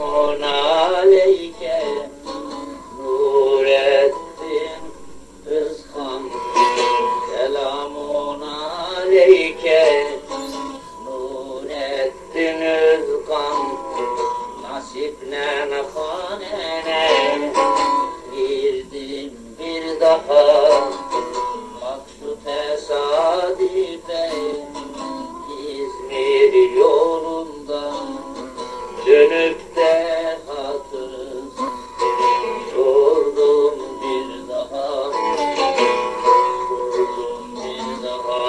Mona Bu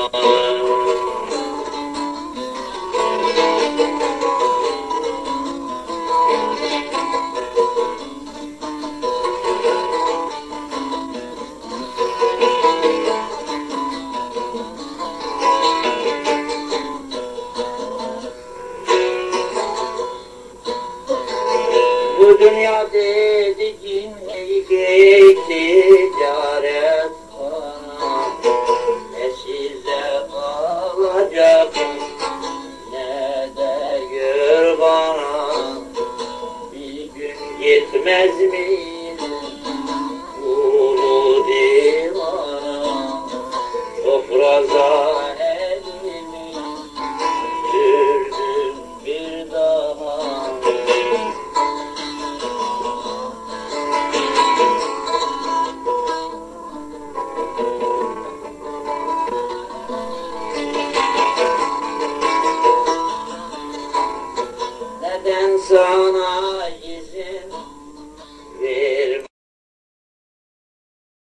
dünya dedi cinneyi geçti care yakın ne de gör bana bir gün yetmez mi? sana